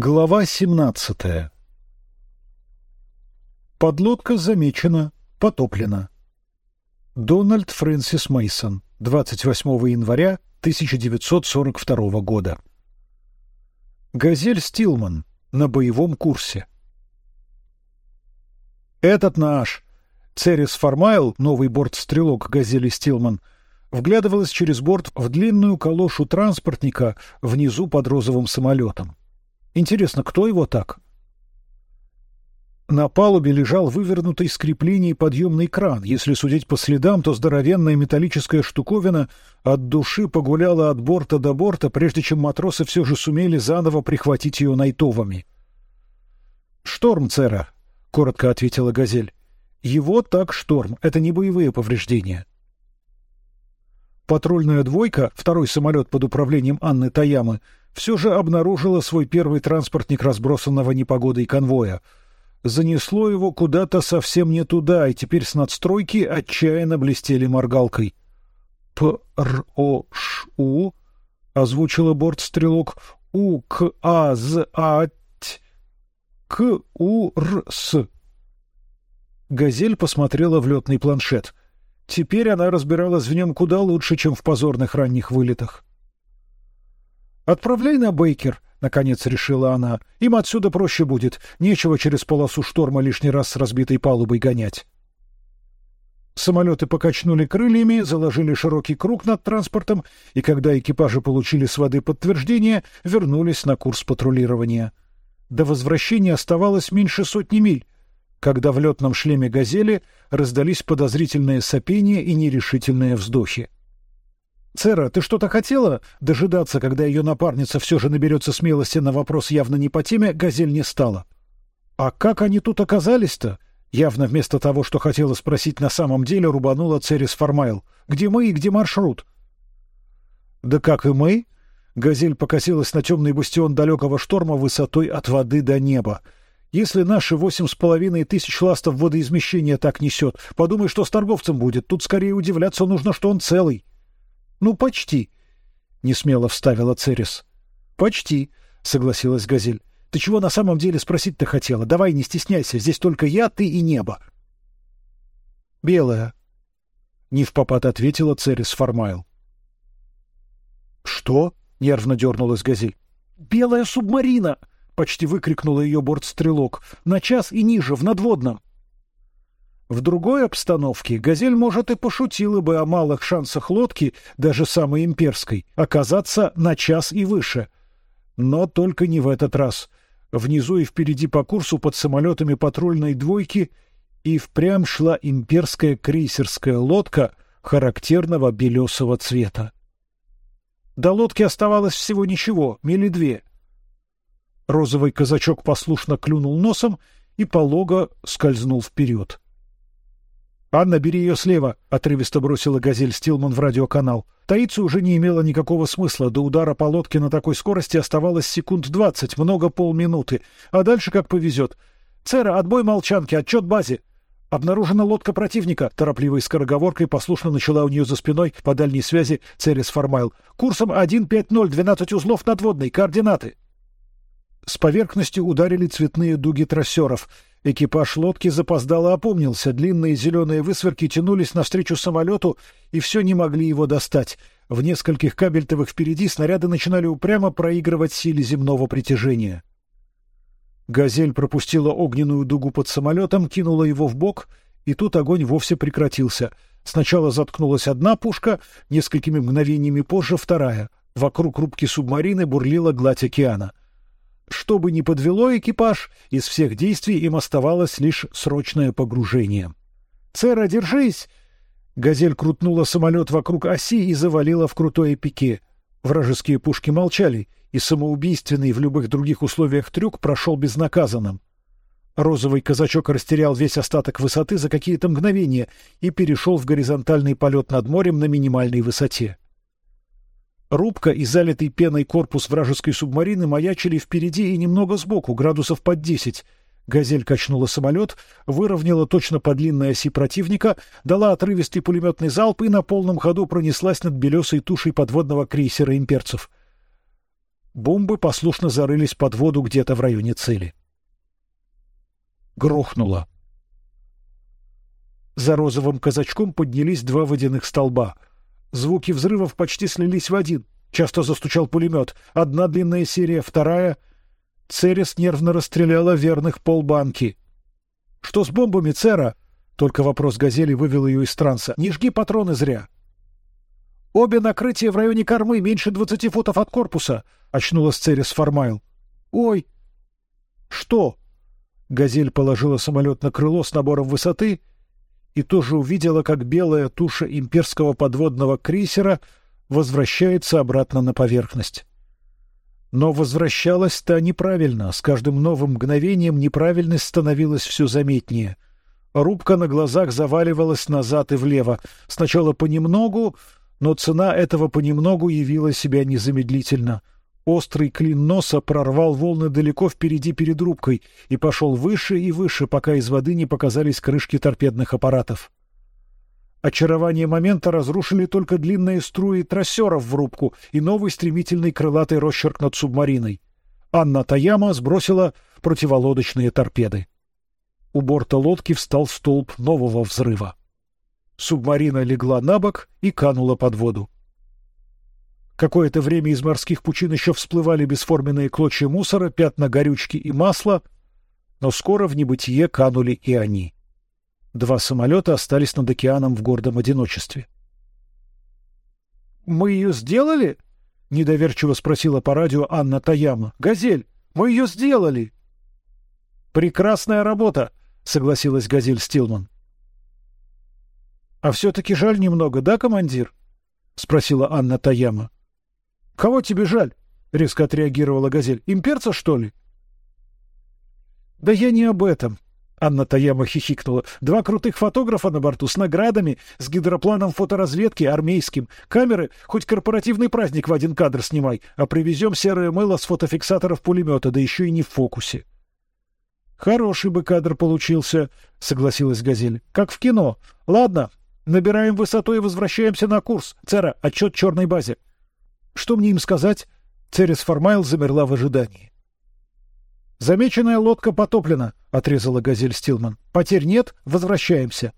Глава 17. Подлодка замечена, потоплена. Дональд Фрэнсис Мейсон, 28 января 1942 года. Газель Стилман на боевом курсе. Этот наш Церис Фармайл, новый борт-стрелок Газели Стилман, вглядывалась через борт в длинную калошу транспортника внизу под розовым самолетом. Интересно, кто его так? На палубе лежал вывернутый из креплений подъемный кран. Если судить по следам, то здоровенная металлическая штуковина от души погуляла от борта до борта, прежде чем матросы все же сумели заново прихватить ее найтовами. «Шторм, Цера», — коротко ответила «Газель». «Его так шторм. Это не боевые повреждения». Патрульная двойка, второй самолет под управлением Анны Таямы, все же обнаружила свой первый транспортник разбросанного непогодой конвоя. Занесло его куда-то совсем не туда, и теперь с надстройки отчаянно блестели моргалкой. «П-Р-О-Ш-У», — озвучила бортстрелок, «У-К-А-З-А-Т», «К-У-Р-С». Газель посмотрела в летный планшет. Теперь она разбиралась в нем куда лучше, чем в позорных ранних вылетах. Отправляй на Бейкер, наконец решила она. Им отсюда проще будет, нечего через полосу шторма лишний раз с разбитой палубой гонять. Самолеты покачнули крыльями, заложили широкий круг над транспортом, и когда экипажи получили с воды подтверждение, вернулись на курс патрулирования. До возвращения оставалось меньше сотни миль, когда в летном шлеме газели раздались подозрительные сопения и нерешительные вздохи. Цера, ты что-то хотела? Дожидаться, когда ее напарница все же наберется смелости на вопрос явно не по теме, Газель не стала. А как они тут оказались-то? Явно вместо того, что хотела спросить, на самом деле рубанула Церис Фармайл. Где мы и где маршрут? Да как и мы? Газель покосилась на темный бастион далекого шторма высотой от воды до неба. Если наши восемь с половиной тысяч ластов водоизмещения так несет, подумай, что с торговцем будет. Тут скорее удивляться нужно, что он целый. Ну почти, не смело вставила Церис. Почти, согласилась Газель. Ты чего на самом деле спросить-то хотела? Давай, не стесняйся, здесь только я, ты и небо. Белая. Не в попад ответила Церис Фармайл. Что? Нервно дернулась Газель. Белая субмарина! Почти выкрикнула ее бортстрелок. На час и ниже, в надводном. В другой обстановке Газель, может, и пошутила бы о малых шансах лодки, даже самой имперской, оказаться на час и выше. Но только не в этот раз. Внизу и впереди по курсу под самолетами патрульной двойки и впрямь шла имперская крейсерская лодка характерного белесого цвета. До лодки оставалось всего ничего, мили две. Розовый казачок послушно клюнул носом и полого скользнул вперед. Анна, бери ее слева, отрывисто бросила Газель Стилман в радиоканал. Таиться уже не имело никакого смысла. До удара по лодке на такой скорости оставалось секунд двадцать, много полминуты, а дальше как повезет. Цера, отбой молчанки, отчет базе. Обнаружена лодка противника. Торопливой скороговоркой послушно начала у нее за спиной по дальней связи Церес Фармайл. Курсом 150, 12 узлов надводной. Координаты. С поверхности ударили цветные дуги трассеров. Экипаж лодки запоздало опомнился. Длинные зеленые высверки тянулись навстречу самолету и все не могли его достать. В нескольких кабельтовых впереди снаряды начинали упрямо проигрывать силе земного притяжения. Газель пропустила огненную дугу под самолетом, кинула его в бок, и тут огонь вовсе прекратился. Сначала заткнулась одна пушка, несколькими мгновениями позже вторая. Вокруг рубки субмарины бурлила гладь океана. Что бы ни подвело экипаж, из всех действий им оставалось лишь срочное погружение. «Цера, держись!» Газель крутнула самолет вокруг оси и завалила в крутое пике. Вражеские пушки молчали, и самоубийственный в любых других условиях трюк прошел безнаказанным. Розовый казачок растерял весь остаток высоты за какие-то мгновения и перешел в горизонтальный полет над морем на минимальной высоте. Рубка и залитый пеной корпус вражеской субмарины маячили впереди и немного сбоку, градусов под десять. Газель качнула самолет, выровняла точно по длинной оси противника, дала отрывистый пулеметный залп и на полном ходу пронеслась над белесой тушей подводного крейсера имперцев. Бомбы послушно зарылись под воду где-то в районе цели. Грохнуло. За розовым казачком поднялись два водяных столба. Звуки взрывов почти слились в один. Часто застучал пулемет. Одна длинная серия, вторая. Церес нервно расстреляла верных полбанки. Что с бомбами, Цера? Только вопрос газели вывел ее из транса. Не жги патроны зря. Обе накрытия в районе кормы меньше двадцати футов от корпуса. Очнулась Церес Фармайл. Ой. Что? Газель положила самолет на крыло с набором высоты и тоже увидела, как белая туша имперского подводного крейсера возвращается обратно на поверхность. Но возвращалась-то неправильно. С каждым новым мгновением неправильность становилась все заметнее. Рубка на глазах заваливалась назад и влево. Сначала понемногу, но цена этого понемногу явила себя незамедлительно. Острый клин носа прорвал волны далеко впереди перед рубкой и пошел выше и выше, пока из воды не показались крышки торпедных аппаратов. Очарование момента разрушили только длинные струи трассеров в рубку и новый стремительный крылатый росчерк над субмариной. Анна Таяма сбросила противолодочные торпеды. У борта лодки встал столб нового взрыва. Субмарина легла на бок и канула под воду. Какое-то время из морских пучин еще всплывали бесформенные клочья мусора, пятна горючки и масла, но скоро в небытие канули и они. Два самолета остались над океаном в гордом одиночестве. Мы ее сделали? недоверчиво спросила по радио Анна Таяма. Газель, мы ее сделали. Прекрасная работа, согласилась Газель Стилман. А все-таки жаль немного, да, командир? спросила Анна Таяма. Кого тебе жаль? резко отреагировала Газель. Имперца что ли? Да я не об этом, Анна Таяма хихикнула. Два крутых фотографа на борту с наградами, с гидропланом фоторазведки армейским. Камеры, хоть корпоративный праздник в один кадр снимай, а привезем серое мыло с фотофиксаторов пулемета, да еще и не в фокусе. Хороший бы кадр получился, согласилась Газель. Как в кино. Ладно, набираем высоту и возвращаемся на курс. Цера, отчет черной базе. Что мне им сказать? Церес Формайл замерла в ожидании. Замеченная лодка потоплена, отрезала Газель Стилман. Потерь нет, возвращаемся.